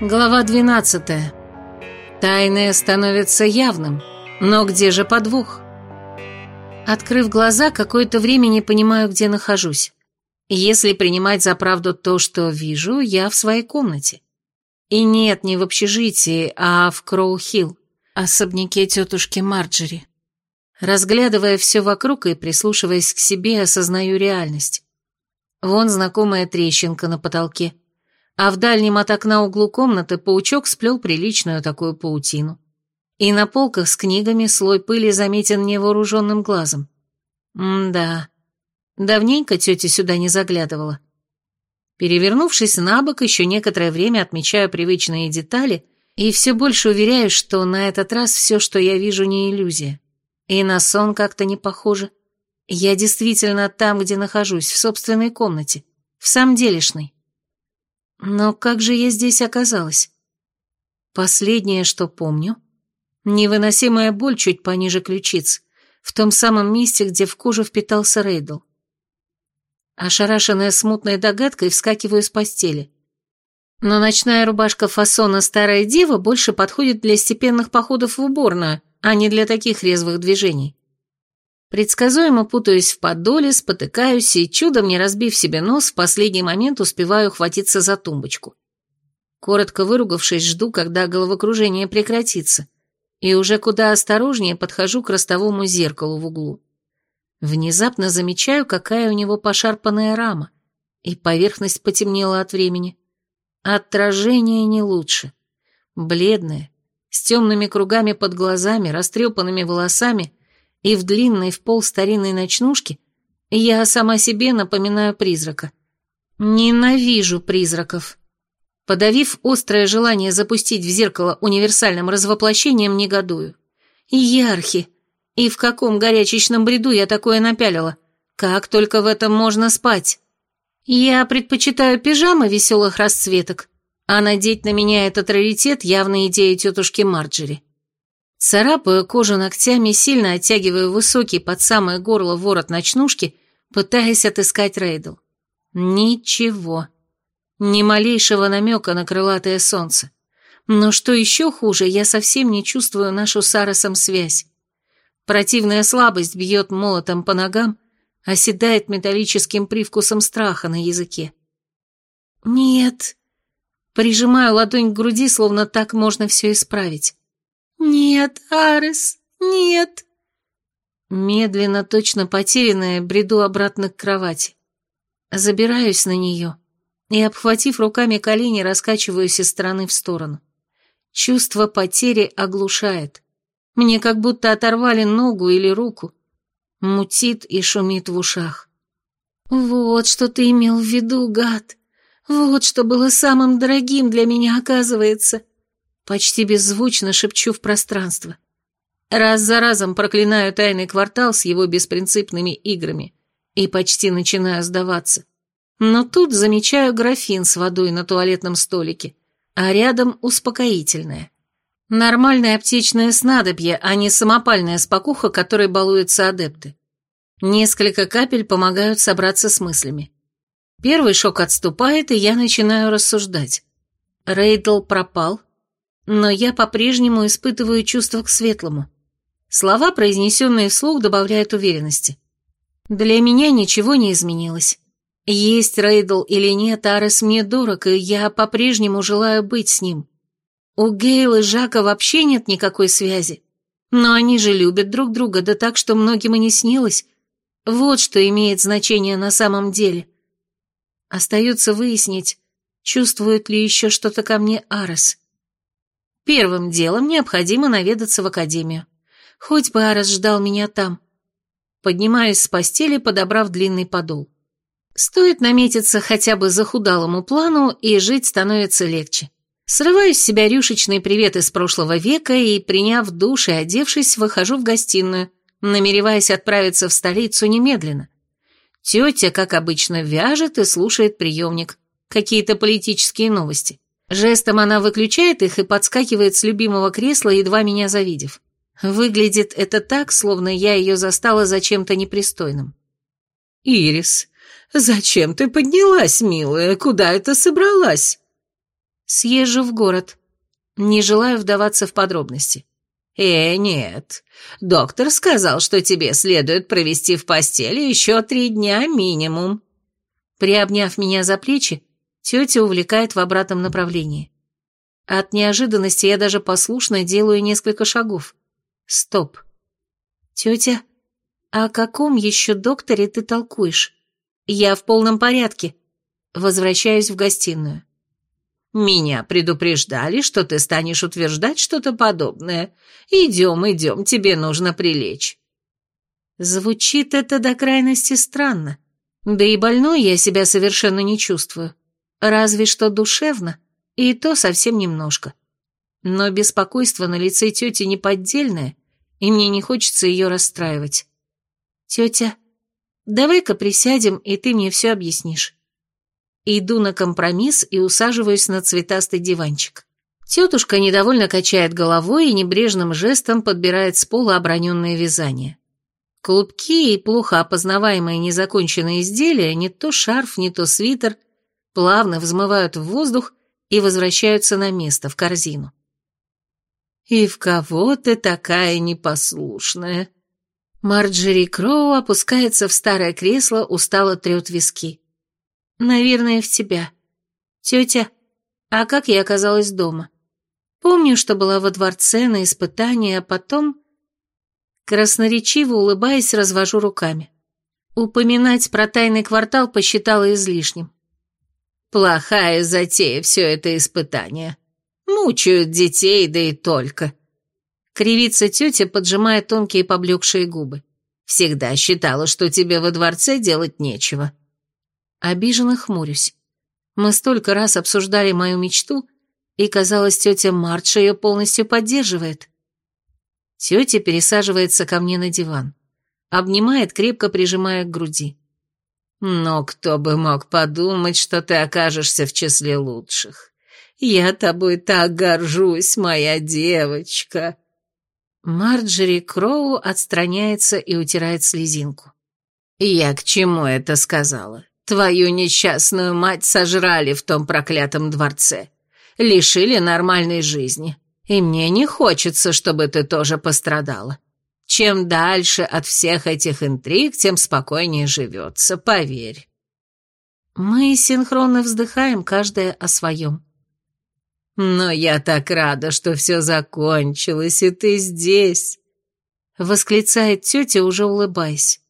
Глава 12. Тайное становится явным, но где же подвох? Открыв глаза, какое-то время не понимаю, где нахожусь. Если принимать за правду то, что вижу, я в своей комнате. И нет, не в общежитии, а в Кроу-Хилл, особняке тетушки Марджери. Разглядывая все вокруг и прислушиваясь к себе, осознаю реальность. Вон знакомая трещинка на потолке, а в дальнем от окна углу комнаты паучок сплел приличную такую паутину. И на полках с книгами слой пыли заметен невооруженным глазом. М-да, давненько тетя сюда не заглядывала. Перевернувшись на бок, еще некоторое время отмечаю привычные детали и все больше уверяюсь, что на этот раз все, что я вижу, не иллюзия. И на сон как-то не похоже. Я действительно там, где нахожусь, в собственной комнате, в самом делешной. Но как же я здесь оказалась? Последнее, что помню, невыносимая боль чуть пониже ключиц, в том самом месте, где в кожу впитался Рейдл. Ошарашенная смутной догадкой, вскакиваю с постели. Но ночная рубашка фасона «Старая дева» больше подходит для степенных походов в уборную, а не для таких резвых движений. Предсказуемо путаюсь в подоле, спотыкаюсь и, чудом не разбив себе нос, в последний момент успеваю хватиться за тумбочку. Коротко выругавшись, жду, когда головокружение прекратится, и уже куда осторожнее подхожу к ростовому зеркалу в углу. Внезапно замечаю, какая у него пошарпанная рама, и поверхность потемнела от времени. Отражение не лучше. Бледное, с темными кругами под глазами, растрепанными волосами и в длинной в пол старинной ночнушке, я сама себе напоминаю призрака. Ненавижу призраков. Подавив острое желание запустить в зеркало универсальным развоплощением, негодую. Ярхи! И в каком горячечном бреду я такое напялила? Как только в этом можно спать? Я предпочитаю пижамы веселых расцветок, а надеть на меня этот раритет явно идея тетушки Марджери. Царапаю кожу ногтями, сильно оттягиваю высокий под самое горло ворот ночнушки, пытаясь отыскать Рейдл. Ничего. Ни малейшего намека на крылатое солнце. Но что еще хуже, я совсем не чувствую нашу с Аросом связь. Противная слабость бьет молотом по ногам, оседает металлическим привкусом страха на языке. «Нет». Прижимаю ладонь к груди, словно так можно все исправить. «Нет, Арес, нет!» Медленно, точно потерянная, бреду обратно к кровати. Забираюсь на нее и, обхватив руками колени, раскачиваюсь из стороны в сторону. Чувство потери оглушает. Мне как будто оторвали ногу или руку. Мутит и шумит в ушах. «Вот что ты имел в виду, гад! Вот что было самым дорогим для меня, оказывается!» Почти беззвучно шепчу в пространство. Раз за разом проклинаю тайный квартал с его беспринципными играми и почти начинаю сдаваться. Но тут замечаю графин с водой на туалетном столике, а рядом успокоительное. Нормальное аптечное снадобье, а не самопальная спокуха, которой балуются адепты. Несколько капель помогают собраться с мыслями. Первый шок отступает, и я начинаю рассуждать. Рейдл пропал, но я по-прежнему испытываю чувство к светлому. Слова, произнесенные вслух, добавляют уверенности. Для меня ничего не изменилось. Есть Рейдл или нет, Арес мне дорог, и я по-прежнему желаю быть с ним. У Гейл и Жака вообще нет никакой связи. Но они же любят друг друга, да так, что многим и не снилось. Вот что имеет значение на самом деле. Остается выяснить, чувствует ли еще что-то ко мне Арес. Первым делом необходимо наведаться в академию. Хоть бы Арес ждал меня там. Поднимаюсь с постели, подобрав длинный подол. Стоит наметиться хотя бы захудалому плану, и жить становится легче. Срываю с себя рюшечный привет из прошлого века и, приняв душ и одевшись, выхожу в гостиную, намереваясь отправиться в столицу немедленно. Тетя, как обычно, вяжет и слушает приемник. Какие-то политические новости. Жестом она выключает их и подскакивает с любимого кресла, едва меня завидев. Выглядит это так, словно я ее застала за чем-то непристойным. «Ирис, зачем ты поднялась, милая? Куда это собралась?» Съезжу в город. Не желаю вдаваться в подробности. «Э, нет. Доктор сказал, что тебе следует провести в постели еще три дня минимум». Приобняв меня за плечи, тетя увлекает в обратном направлении. От неожиданности я даже послушно делаю несколько шагов. Стоп. Тетя, о каком еще докторе ты толкуешь? Я в полном порядке. Возвращаюсь в гостиную. Меня предупреждали, что ты станешь утверждать что-то подобное. Идем, идем, тебе нужно прилечь. Звучит это до крайности странно. Да и больной я себя совершенно не чувствую. Разве что душевно, и то совсем немножко. Но беспокойство на лице тети неподдельное, и мне не хочется ее расстраивать. Тетя, давай-ка присядем, и ты мне все объяснишь. Иду на компромисс и усаживаюсь на цветастый диванчик. Тетушка недовольно качает головой и небрежным жестом подбирает с пола оброненное вязание. Клубки и плохо опознаваемые незаконченные изделия, не то шарф, не то свитер, плавно взмывают в воздух и возвращаются на место, в корзину. «И в кого ты такая непослушная?» Марджери Кроу опускается в старое кресло, устало трет виски. Наверное, в тебя. Тетя, а как я оказалась дома? Помню, что была во дворце на испытании, а потом... Красноречиво улыбаясь, развожу руками. Упоминать про тайный квартал посчитала излишним. Плохая затея все это испытание. Мучают детей, да и только. Кривится тетя, поджимая тонкие поблекшие губы. Всегда считала, что тебе во дворце делать нечего. Обиженно хмурюсь. Мы столько раз обсуждали мою мечту, и, казалось, тетя Мартша ее полностью поддерживает. Тетя пересаживается ко мне на диван. Обнимает, крепко прижимая к груди. «Но кто бы мог подумать, что ты окажешься в числе лучших? Я тобой так горжусь, моя девочка!» Марджери Кроу отстраняется и утирает слезинку. «Я к чему это сказала? Твою несчастную мать сожрали в том проклятом дворце. Лишили нормальной жизни. И мне не хочется, чтобы ты тоже пострадала. Чем дальше от всех этих интриг, тем спокойнее живется, поверь. Мы синхронно вздыхаем, каждая о своем. Но я так рада, что все закончилось, и ты здесь. Восклицает тетя, уже улыбаясь.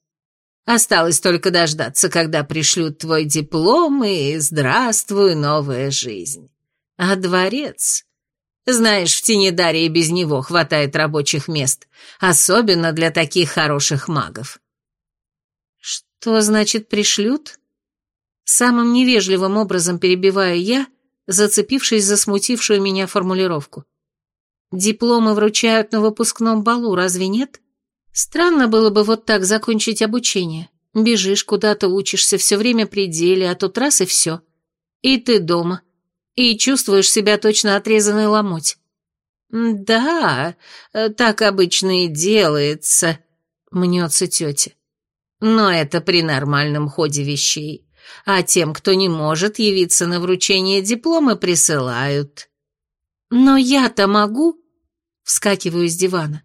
Осталось только дождаться, когда пришлют твой диплом, и здравствуй, новая жизнь. А дворец? Знаешь, в Тенедаре и без него хватает рабочих мест, особенно для таких хороших магов. Что значит пришлют? Самым невежливым образом перебиваю я, зацепившись за смутившую меня формулировку. Дипломы вручают на выпускном балу, разве нет? Странно было бы вот так закончить обучение. Бежишь куда-то, учишься, все время при деле, а тут раз и все. И ты дома. И чувствуешь себя точно отрезанной ломоть. «Да, так обычно и делается», — мнется тетя. «Но это при нормальном ходе вещей. А тем, кто не может явиться на вручение диплома, присылают». «Но я-то могу?» — вскакиваю с дивана.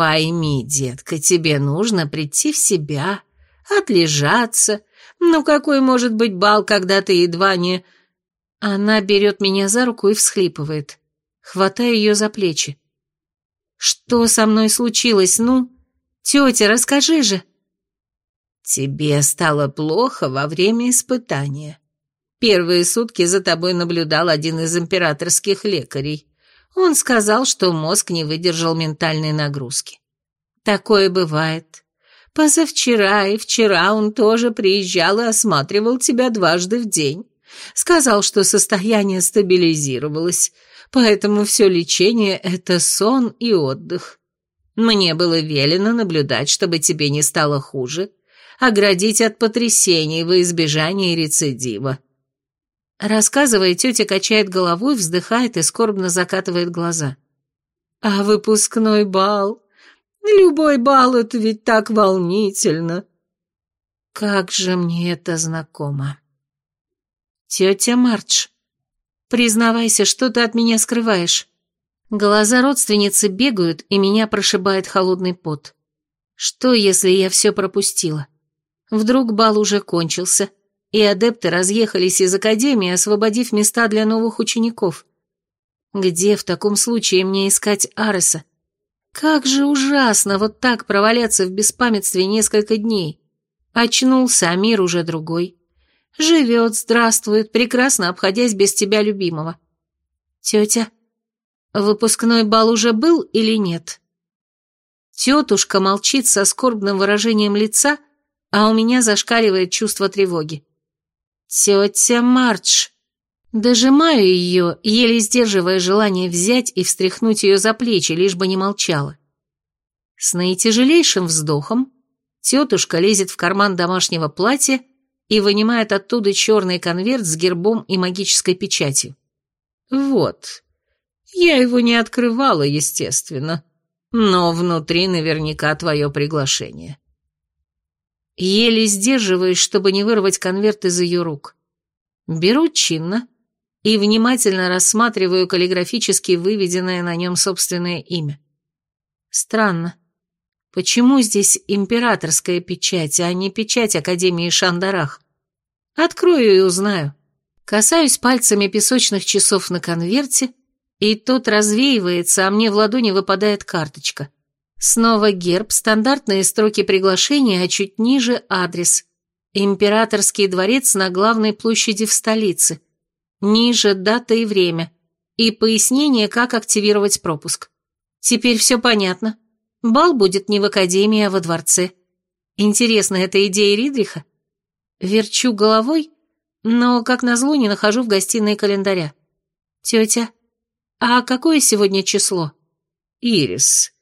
Пойми, детка, тебе нужно прийти в себя, отлежаться. Ну какой может быть бал, когда ты едва не... Она берет меня за руку и всхлипывает. Хватаю ее за плечи. Что со мной случилось, ну? Тетя, расскажи же. Тебе стало плохо во время испытания. Первые сутки за тобой наблюдал один из императорских лекарей. Он сказал, что мозг не выдержал ментальной нагрузки. Такое бывает. Позавчера и вчера он тоже приезжал и осматривал тебя дважды в день. Сказал, что состояние стабилизировалось, поэтому все лечение — это сон и отдых. Мне было велено наблюдать, чтобы тебе не стало хуже, оградить от потрясений во избежание рецидива. Рассказывая, тетя качает головой, вздыхает и скорбно закатывает глаза. «А выпускной бал? Любой бал — это ведь так волнительно!» «Как же мне это знакомо!» «Тетя Мардж, Признавайся, что ты от меня скрываешь. Глаза родственницы бегают, и меня прошибает холодный пот. Что, если я все пропустила? Вдруг бал уже кончился, и адепты разъехались из академии, освободив места для новых учеников. Где в таком случае мне искать Ареса? Как же ужасно вот так проваляться в беспамятстве несколько дней. Очнулся, а мир уже другой. Живет, здравствует, прекрасно обходясь без тебя, любимого. Тетя, выпускной бал уже был или нет? Тетушка молчит со скорбным выражением лица, а у меня зашкаливает чувство тревоги. Тетя Мардж. Дожимаю ее, еле сдерживая желание взять и встряхнуть ее за плечи, лишь бы не молчала. С наитяжелейшим вздохом тетушка лезет в карман домашнего платья и вынимает оттуда черный конверт с гербом и магической печатью. «Вот. Я его не открывала, естественно, но внутри наверняка твое приглашение». Еле сдерживаюсь, чтобы не вырвать конверт из ее рук. Беру чинно и внимательно рассматриваю каллиграфически выведенное на нем собственное имя. Странно. Почему здесь императорская печать, а не печать Академии Шандарах? Открою и узнаю. Касаюсь пальцами песочных часов на конверте, и тот развеивается, а мне в ладони выпадает карточка. Снова герб, стандартные строки приглашения, а чуть ниже адрес. Императорский дворец на главной площади в столице – ниже дата и время, и пояснение, как активировать пропуск. Теперь все понятно. Бал будет не в академии, а во дворце. Интересно, это идея Ридриха? Верчу головой, но, как назло, не нахожу в гостиной календаря. Тетя, а какое сегодня число? Ирис,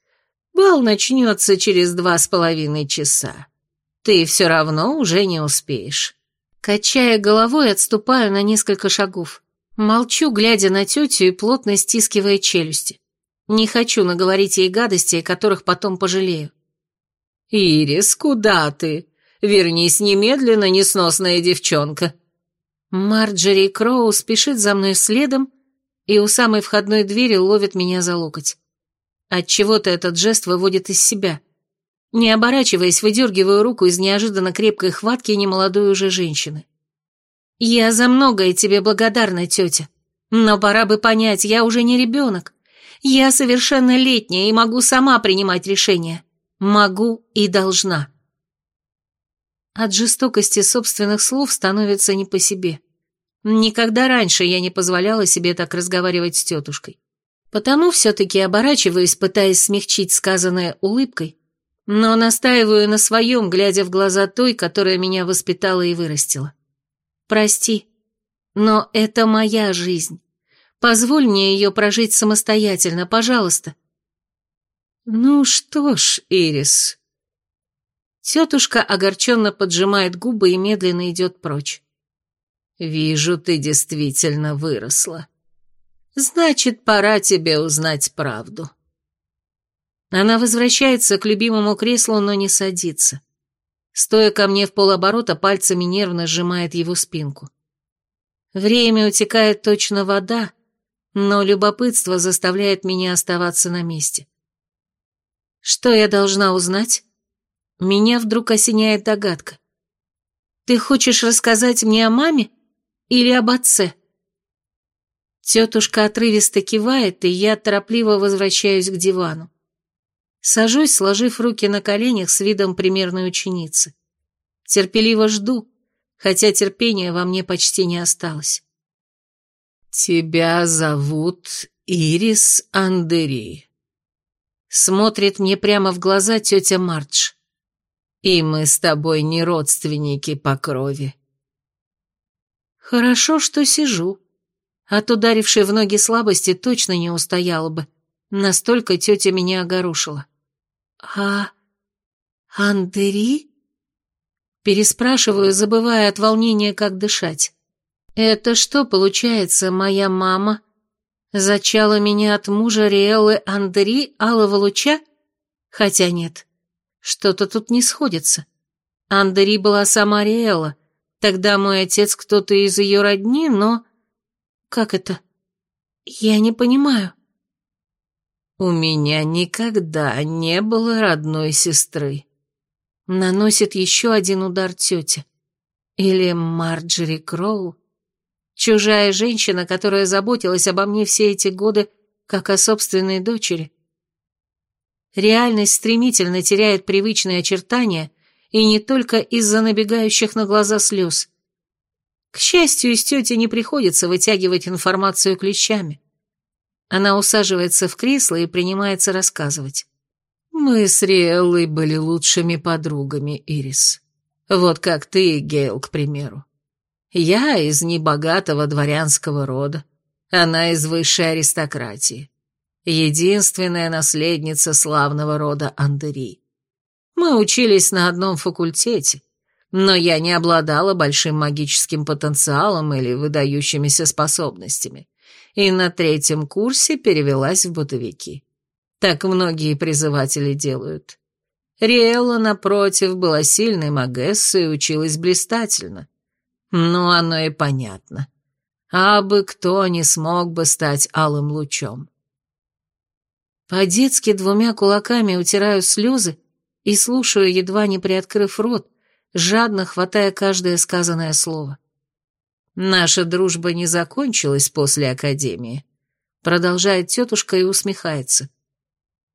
бал начнется через два с половиной часа. Ты все равно уже не успеешь. Качая головой, отступаю на несколько шагов. Молчу, глядя на тетю и плотно стискивая челюсти. Не хочу наговорить ей гадостей, которых потом пожалею. «Ирис, куда ты? Вернись немедленно, несносная девчонка!» Марджери Кроу спешит за мной следом и у самой входной двери ловит меня за локоть. Отчего-то этот жест выводит из себя. Не оборачиваясь, выдергиваю руку из неожиданно крепкой хватки немолодой уже женщины. «Я за многое тебе благодарна, тетя. Но пора бы понять, я уже не ребенок. Я совершеннолетняя и могу сама принимать решения. Могу и должна». От жестокости собственных слов становится не по себе. Никогда раньше я не позволяла себе так разговаривать с тетушкой. Потому все-таки оборачиваюсь, пытаясь смягчить сказанное улыбкой, но настаиваю на своем, глядя в глаза той, которая меня воспитала и вырастила. Прости, но это моя жизнь. Позволь мне ее прожить самостоятельно, пожалуйста. Ну что ж, Ирис. Тетушка огорченно поджимает губы и медленно идет прочь. Вижу, ты действительно выросла. Значит, пора тебе узнать правду. Она возвращается к любимому креслу, но не садится. Стоя ко мне в полоборота, пальцами нервно сжимает его спинку. Время утекает точно вода, но любопытство заставляет меня оставаться на месте. Что я должна узнать? Меня вдруг осеняет догадка. Ты хочешь рассказать мне о маме или об отце? Тетушка отрывисто кивает, и я торопливо возвращаюсь к дивану. Сажусь, сложив руки на коленях с видом примерной ученицы. Терпеливо жду, хотя терпения во мне почти не осталось. «Тебя зовут Ирис Андери», — смотрит мне прямо в глаза тетя Мардж. «И мы с тобой не родственники по крови». «Хорошо, что сижу. От ударившей в ноги слабости точно не устояла бы. Настолько тетя меня огорушила. «А... Андери?» Переспрашиваю, забывая от волнения, как дышать. «Это что, получается, моя мама зачала меня от мужа Риэллы Андери Алого Луча? Хотя нет, что-то тут не сходится. Андери была сама Риэлла, тогда мой отец кто-то из ее родни, но... Как это? Я не понимаю. У меня никогда не было родной сестры. Наносит еще один удар тетя. Или Марджери Кроу. Чужая женщина, которая заботилась обо мне все эти годы, как о собственной дочери. Реальность стремительно теряет привычные очертания, и не только из-за набегающих на глаза слез. К счастью, из тети не приходится вытягивать информацию клещами. Она усаживается в кресло и принимается рассказывать. «Мы с Риэллой были лучшими подругами, Ирис. Вот как ты и Гейл, к примеру. Я из небогатого дворянского рода, она из высшей аристократии. Единственная наследница славного рода Андери. Мы учились на одном факультете, но я не обладала большим магическим потенциалом или выдающимися способностями, и на третьем курсе перевелась в бытовики. Так многие призыватели делают. Риэлла, напротив, была сильной магессой и училась блистательно. Ну, оно и понятно. А бы кто не смог бы стать алым лучом. По-детски двумя кулаками утираю слезы и слушаю, едва не приоткрыв рот, жадно хватая каждое сказанное слово. Наша дружба не закончилась после академии. Продолжает тетушка и усмехается.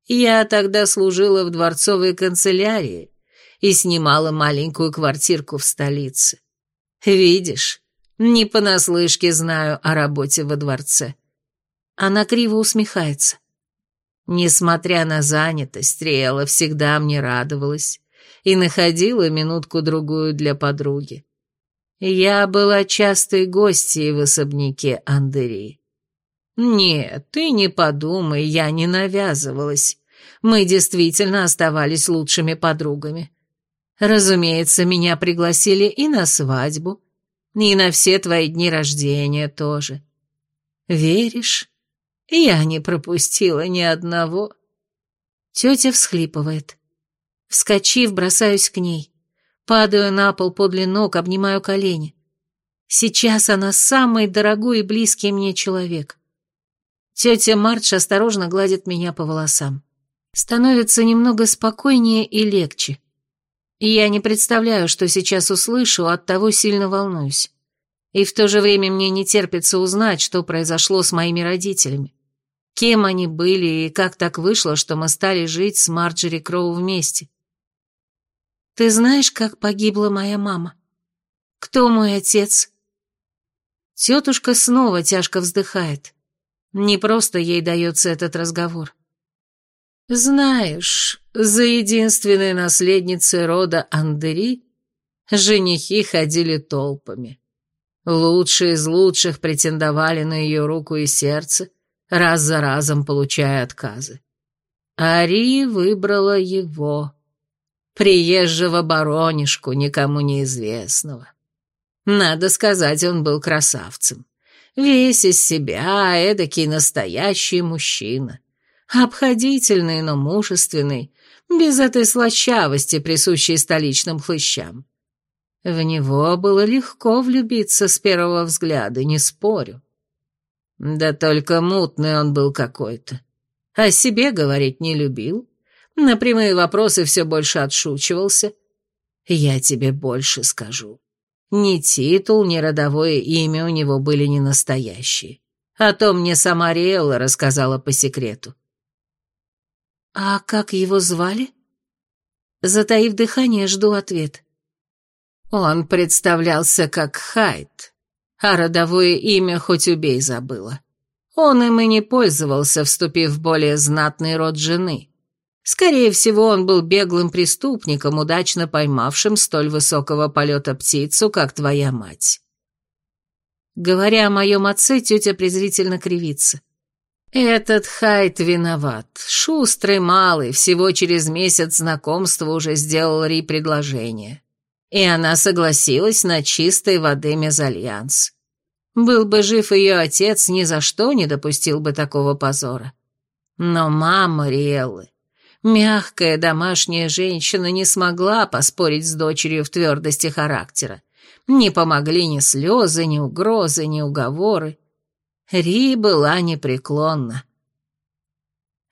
Я тогда служила в дворцовой канцелярии и снимала маленькую квартирку в столице. Видишь, не понаслышке знаю о работе во дворце. Она криво усмехается. Несмотря на занятость, Риэла всегда мне радовалась и находила минутку-другую для подруги. Я была частой гостьей в особняке Андерии. Нет, ты не подумай, я не навязывалась. Мы действительно оставались лучшими подругами. Разумеется, меня пригласили и на свадьбу, и на все твои дни рождения тоже. Веришь? Я не пропустила ни одного. Тетя всхлипывает. Вскочив, бросаюсь к ней. Падаю на пол подле ног, обнимаю колени. Сейчас она самый дорогой и близкий мне человек. Тетя Мардж осторожно гладит меня по волосам. Становится немного спокойнее и легче. Я не представляю, что сейчас услышу, оттого сильно волнуюсь. И в то же время мне не терпится узнать, что произошло с моими родителями. Кем они были и как так вышло, что мы стали жить с Марджери Кроу вместе. Ты знаешь, как погибла моя мама? Кто мой отец? Тетушка снова тяжко вздыхает. Не просто ей дается этот разговор. Знаешь, за единственной наследницей рода Андери женихи ходили толпами. Лучшие из лучших претендовали на ее руку и сердце, раз за разом получая отказы. Ари выбрала его, приезжего баронишку, никому неизвестного. Надо сказать, он был красавцем. Весь из себя, эдакий настоящий мужчина. Обходительный, но мужественный, без этой слащавости, присущей столичным хлыщам. В него было легко влюбиться с первого взгляда, не спорю. Да только мутный он был какой-то. О себе говорить не любил. На прямые вопросы все больше отшучивался. Я тебе больше скажу. Ни титул, ни родовое имя у него были не настоящие. А то мне сама Риэлла рассказала по секрету. «А как его звали?» Затаив дыхание, жду ответ. Он представлялся как Хайт, а родовое имя хоть убей забыла. Он им и не пользовался, вступив в более знатный род жены. Скорее всего, он был беглым преступником, удачно поймавшим столь высокого полета птицу, как твоя мать. Говоря о моем отце, тетя презрительно кривится. Этот Хайт виноват. Шустрый малый, всего через месяц знакомства уже сделал Ри предложение и она согласилась на чистой воды мезальянс. Был бы жив ее отец, ни за что не допустил бы такого позора. Но мама Риэллы, мягкая домашняя женщина, не смогла поспорить с дочерью в твердости характера. Не помогли ни слезы, ни угрозы, ни уговоры. Ри была непреклонна.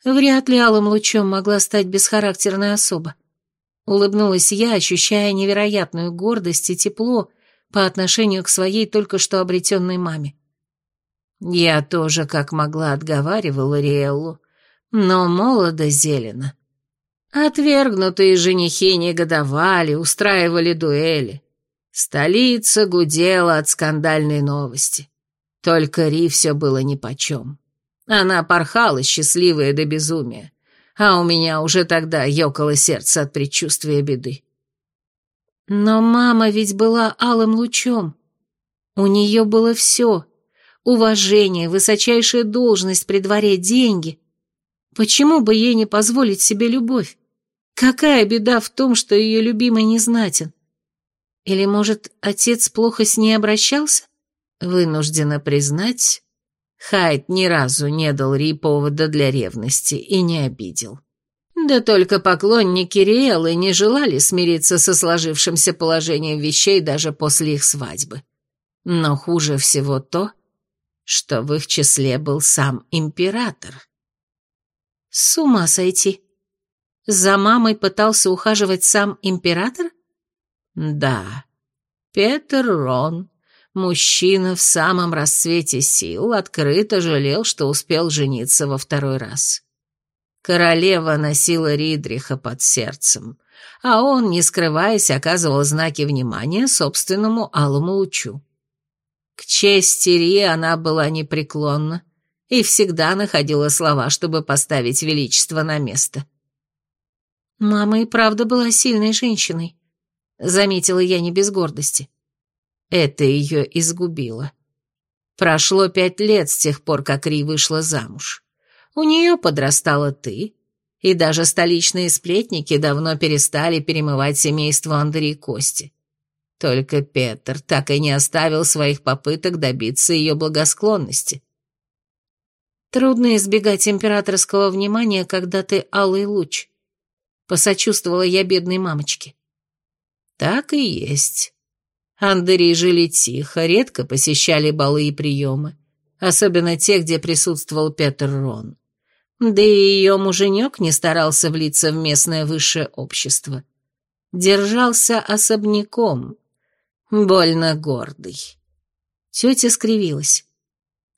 Вряд ли алым лучом могла стать бесхарактерная особа. Улыбнулась я, ощущая невероятную гордость и тепло по отношению к своей только что обретенной маме. Я тоже, как могла, отговаривала Риэллу, но молодо зелено. Отвергнутые женихи негодовали, устраивали дуэли. Столица гудела от скандальной новости. Только Ри все было нипочем. Она порхала, счастливая до безумия, а у меня уже тогда ёкало сердце от предчувствия беды. Но мама ведь была алым лучом. У нее было все — уважение, высочайшая должность при дворе, деньги. Почему бы ей не позволить себе любовь? Какая беда в том, что ее любимый не знатен? Или, может, отец плохо с ней обращался? Вынуждена признать, Хайд ни разу не дал Ри повода для ревности и не обидел. Да только поклонники Риэлы не желали смириться со сложившимся положением вещей даже после их свадьбы. Но хуже всего то, что в их числе был сам император. С ума сойти. За мамой пытался ухаживать сам император? Да. Петер Рон, мужчина в самом расцвете сил, открыто жалел, что успел жениться во второй раз. Королева носила Ридриха под сердцем, а он, не скрываясь, оказывал знаки внимания собственному алому лучу. К чести Ри она была непреклонна и всегда находила слова, чтобы поставить величество на место. «Мама и правда была сильной женщиной», — заметила я не без гордости. Это ее изгубило. Прошло пять лет с тех пор, как Ри вышла замуж. У нее подрастала ты, и даже столичные сплетники давно перестали перемывать семейство Андрея Кости. Только Петр так и не оставил своих попыток добиться ее благосклонности. Трудно избегать императорского внимания, когда ты алый луч. Посочувствовала я бедной мамочке. Так и есть. Андери жили тихо, редко посещали балы и приемы, особенно те, где присутствовал Петр Рон. Да и ее муженек не старался влиться в местное высшее общество. Держался особняком, больно гордый. Тетя скривилась.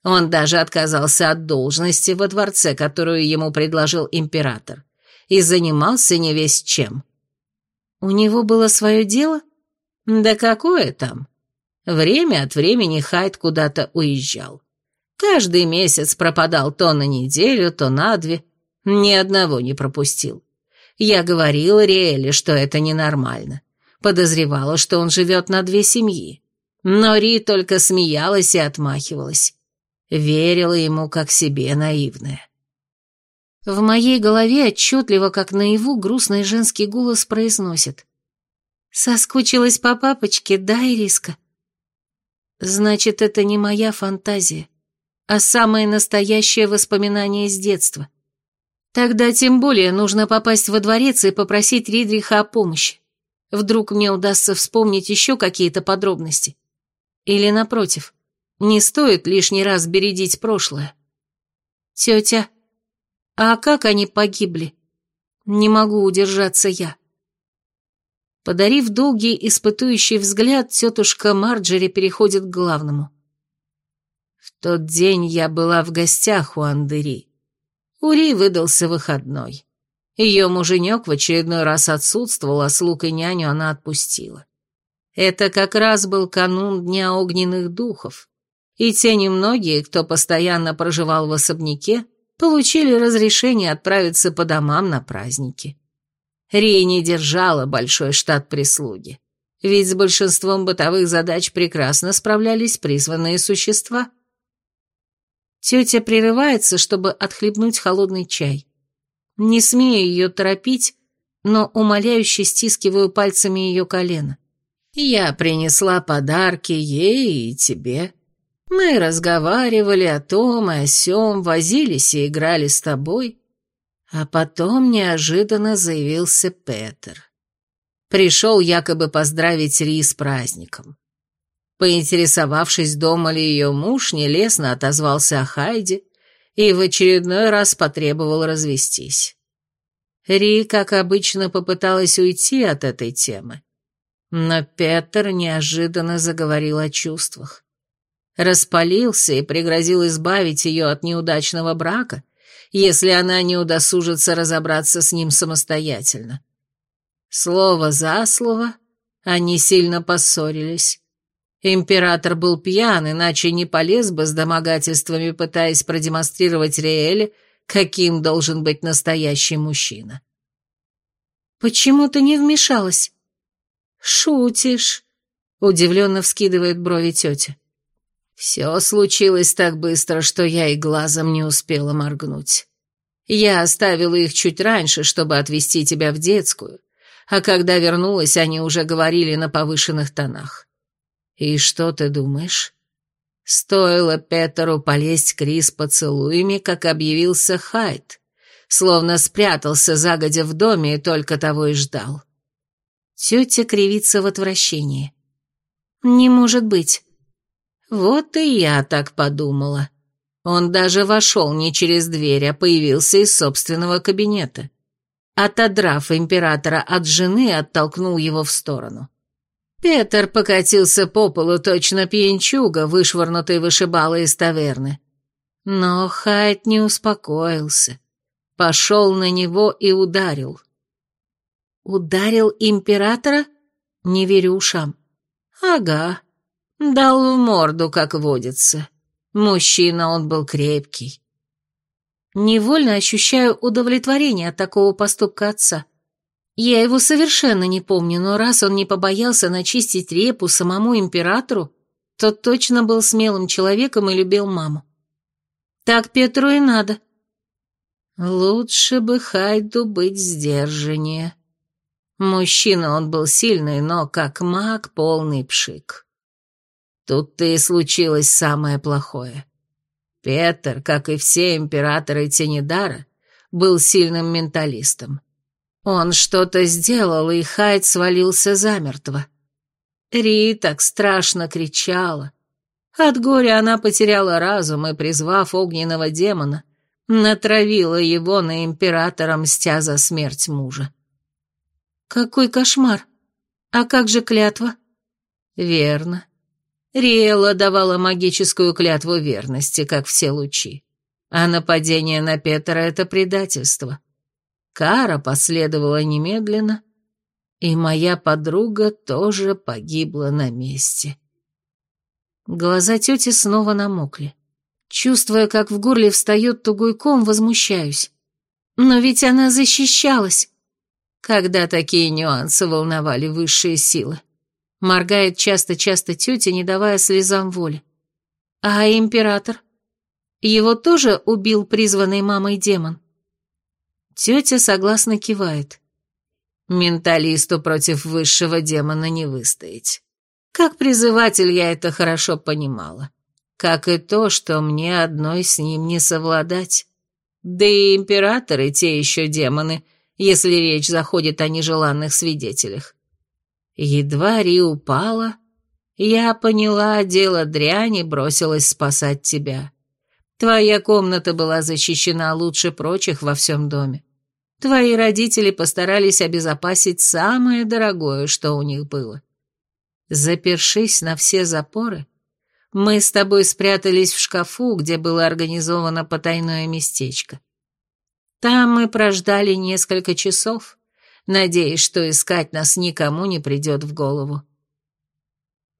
Он даже отказался от должности во дворце, которую ему предложил император и занимался не весь чем. У него было свое дело? Да какое там? Время от времени Хайд куда-то уезжал. Каждый месяц пропадал то на неделю, то на две. Ни одного не пропустил. Я говорила Риэле, что это ненормально. Подозревала, что он живет на две семьи. Но Ри только смеялась и отмахивалась. Верила ему как себе наивная. В моей голове отчетливо, как наяву, грустный женский голос произносит. «Соскучилась по папочке, да, Ириска?» Значит, это не моя фантазия, а самое настоящее воспоминание из детства. Тогда тем более нужно попасть во дворец и попросить Ридриха о помощи. Вдруг мне удастся вспомнить еще какие-то подробности. Или, напротив, не стоит лишний раз бередить прошлое. Тетя, а как они погибли? Не могу удержаться я. Подарив долгий испытующий взгляд, тетушка Марджери переходит к главному. В тот день я была в гостях у Андери. Ури выдался выходной. Ее муженек в очередной раз отсутствовал, а слуг и няню она отпустила. Это как раз был канун Дня Огненных Духов, и те немногие, кто постоянно проживал в особняке, получили разрешение отправиться по домам на праздники. Рия не держала большой штат прислуги, ведь с большинством бытовых задач прекрасно справлялись призванные существа. Тетя прерывается, чтобы отхлебнуть холодный чай. Не смею ее торопить, но умоляюще стискиваю пальцами ее колено. «Я принесла подарки ей и тебе», мы разговаривали о том и о сём, возились и играли с тобой, а потом неожиданно заявился Петер. Пришел якобы поздравить Ри с праздником. Поинтересовавшись, дома ли ее муж, нелестно отозвался о Хайде и в очередной раз потребовал развестись. Ри, как обычно, попыталась уйти от этой темы. Но Петр неожиданно заговорил о чувствах. Распалился и пригрозил избавить ее от неудачного брака, если она не удосужится разобраться с ним самостоятельно. Слово за слово они сильно поссорились. Император был пьян, иначе не полез бы с домогательствами, пытаясь продемонстрировать Риэле, каким должен быть настоящий мужчина. «Почему ты не вмешалась?» «Шутишь», — удивленно вскидывает брови тетя. «Все случилось так быстро, что я и глазом не успела моргнуть. Я оставила их чуть раньше, чтобы отвезти тебя в детскую, а когда вернулась, они уже говорили на повышенных тонах. И что ты думаешь?» Стоило Петеру полезть Крис поцелуями, как объявился Хайд, словно спрятался загодя в доме и только того и ждал. Тетя кривится в отвращении. «Не может быть». Вот и я так подумала. Он даже вошел не через дверь, а появился из собственного кабинета. Отодрав императора от жены, оттолкнул его в сторону. Петр покатился по полу точно пьянчуга, вышвырнутый вышибала из таверны. Но Хайт не успокоился. Пошел на него и ударил. «Ударил императора?» Не верю ушам. «Ага. Дал в морду, как водится. Мужчина он был крепкий». Невольно ощущаю удовлетворение от такого поступка отца. Я его совершенно не помню, но раз он не побоялся начистить репу самому императору, то точно был смелым человеком и любил маму. Так Петру и надо. Лучше бы Хайду быть сдержаннее. Мужчина он был сильный, но как маг полный пшик. Тут-то и случилось самое плохое. Петр, как и все императоры Тенедара, был сильным менталистом. Он что-то сделал, и Хайд свалился замертво. Ри так страшно кричала. От горя она потеряла разум и, призвав огненного демона, натравила его на императора, мстя за смерть мужа. Какой кошмар! А как же клятва? Верно. Риэла давала магическую клятву верности, как все лучи. А нападение на Петра — это предательство. Кара последовала немедленно, и моя подруга тоже погибла на месте. Глаза тети снова намокли. Чувствуя, как в горле встает тугой ком, возмущаюсь. Но ведь она защищалась когда такие нюансы волновали высшие силы. Моргает часто-часто тетя, не давая слезам воли. А император? Его тоже убил призванный мамой демон? Тетя согласно кивает. Менталисту против высшего демона не выстоять. Как призыватель я это хорошо понимала. Как и то, что мне одной с ним не совладать. Да и императоры те еще демоны — если речь заходит о нежеланных свидетелях. Едва Ри упала, я поняла дело дряни, бросилась спасать тебя. Твоя комната была защищена лучше прочих во всем доме. Твои родители постарались обезопасить самое дорогое, что у них было. Запершись на все запоры, мы с тобой спрятались в шкафу, где было организовано потайное местечко. Там мы прождали несколько часов, надеясь, что искать нас никому не придет в голову.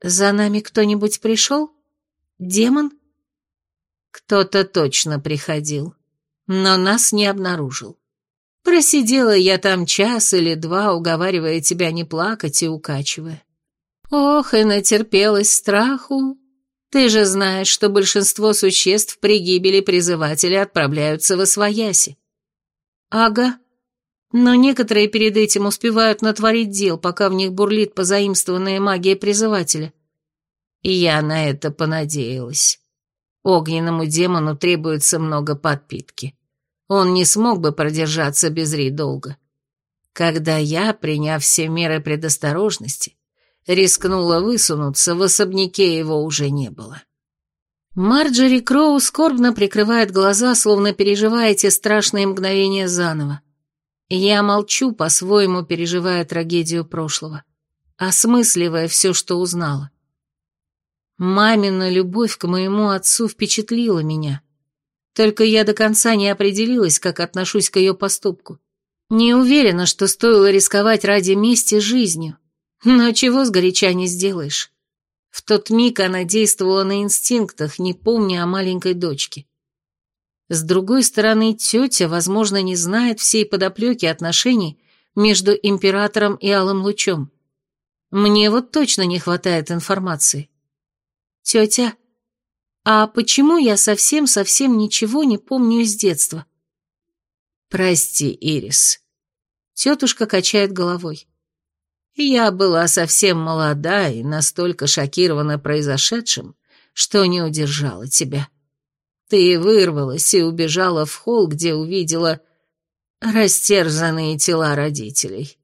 За нами кто-нибудь пришел? Демон? Кто-то точно приходил, но нас не обнаружил. Просидела я там час или два, уговаривая тебя не плакать и укачивая. Ох, и натерпелась страху. Ты же знаешь, что большинство существ при гибели призывателя отправляются в освояси. Ага. Но некоторые перед этим успевают натворить дел, пока в них бурлит позаимствованная магия призывателя. И я на это понадеялась. Огненному демону требуется много подпитки. Он не смог бы продержаться без Ри долго. Когда я, приняв все меры предосторожности, рискнула высунуться, в особняке его уже не было. Марджери Кроу скорбно прикрывает глаза, словно переживая те страшные мгновения заново. Я молчу, по-своему переживая трагедию прошлого, осмысливая все, что узнала. Мамина любовь к моему отцу впечатлила меня. Только я до конца не определилась, как отношусь к ее поступку. Не уверена, что стоило рисковать ради мести жизнью. Но чего сгоряча не сделаешь. В тот миг она действовала на инстинктах, не помня о маленькой дочке. С другой стороны, тетя, возможно, не знает всей подоплеки отношений между императором и Алым Лучом. Мне вот точно не хватает информации. Тетя, а почему я совсем-совсем ничего не помню из детства? Прости, Ирис. Тетушка качает головой. Я была совсем молода и настолько шокирована произошедшим, что не удержала тебя. Ты вырвалась и убежала в холл, где увидела растерзанные тела родителей.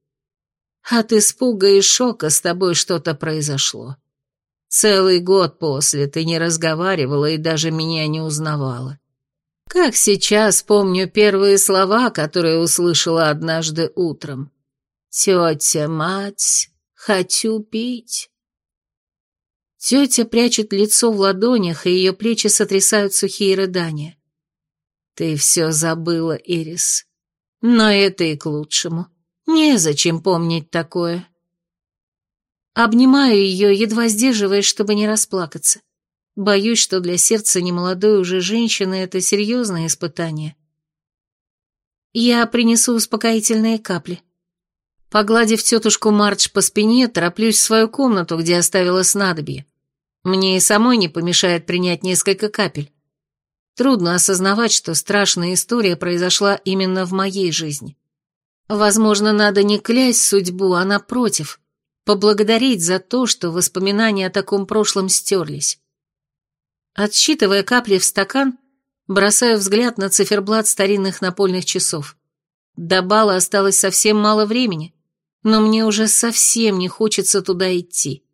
От испуга и шока с тобой что-то произошло. Целый год после ты не разговаривала и даже меня не узнавала. Как сейчас помню первые слова, которые услышала однажды утром. «Тетя, мать, хочу пить». Тетя прячет лицо в ладонях, и ее плечи сотрясают сухие рыдания. «Ты все забыла, Ирис. Но это и к лучшему. Незачем помнить такое. Обнимаю ее, едва сдерживаясь, чтобы не расплакаться. Боюсь, что для сердца немолодой уже женщины это серьезное испытание. Я принесу успокоительные капли. Погладив тетушку Мардж по спине, тороплюсь в свою комнату, где оставила снадобье. Мне и самой не помешает принять несколько капель. Трудно осознавать, что страшная история произошла именно в моей жизни. Возможно, надо не клясть судьбу, а напротив, поблагодарить за то, что воспоминания о таком прошлом стерлись. Отсчитывая капли в стакан, бросаю взгляд на циферблат старинных напольных часов. До бала осталось совсем мало времени, но мне уже совсем не хочется туда идти.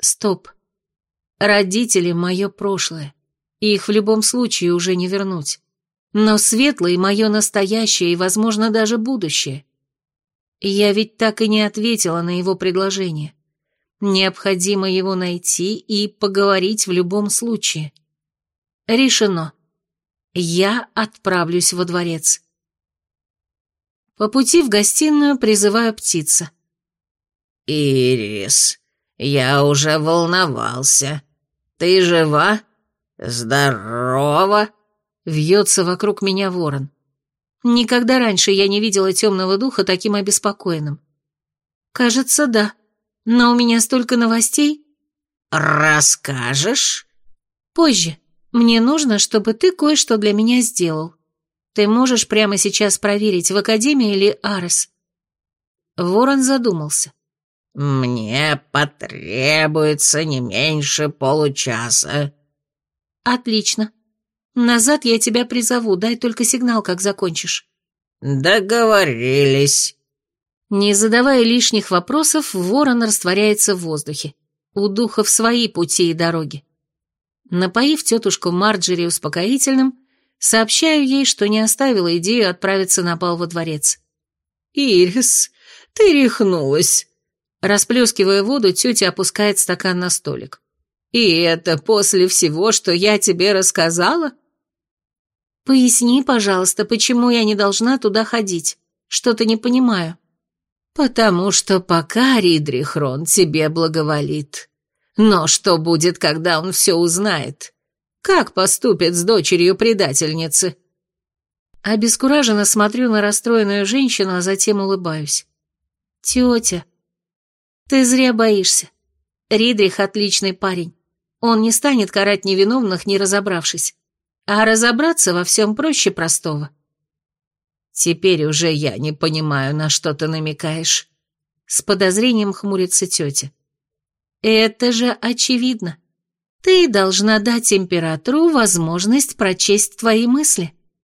Стоп. Родители — мое прошлое, их в любом случае уже не вернуть. Но светлое — мое настоящее и, возможно, даже будущее. Я ведь так и не ответила на его предложение. Необходимо его найти и поговорить в любом случае. Решено. Я отправлюсь во дворец. По пути в гостиную призываю птица. «Ирис, я уже волновался. Ты жива? Здорова?» Вьется вокруг меня ворон. Никогда раньше я не видела темного духа таким обеспокоенным. Кажется, да. Но у меня столько новостей. Расскажешь? Позже. Мне нужно, чтобы ты кое-что для меня сделал. Ты можешь прямо сейчас проверить, в Академии или Арес?» Ворон задумался. «Мне потребуется не меньше получаса». «Отлично. Назад я тебя призову, дай только сигнал, как закончишь». «Договорились». Не задавая лишних вопросов, ворон растворяется в воздухе. У духов свои пути и дороги. Напоив тетушку Марджери успокоительным, сообщаю ей, что не оставила идею отправиться на бал во дворец. «Ирис, ты рехнулась!» Расплескивая воду, тетя опускает стакан на столик. «И это после всего, что я тебе рассказала?» «Поясни, пожалуйста, почему я не должна туда ходить? Что-то не понимаю». «Потому что пока Ридрихрон тебе благоволит. Но что будет, когда он все узнает? Как поступит с дочерью предательницы?» Обескураженно смотрю на расстроенную женщину, а затем улыбаюсь. «Тетя, ты зря боишься. Ридрих отличный парень. Он не станет карать невиновных, не разобравшись. А разобраться во всем проще простого. Теперь уже я не понимаю, на что ты намекаешь. С подозрением хмурится тетя. Это же очевидно. Ты должна дать императору возможность прочесть твои мысли.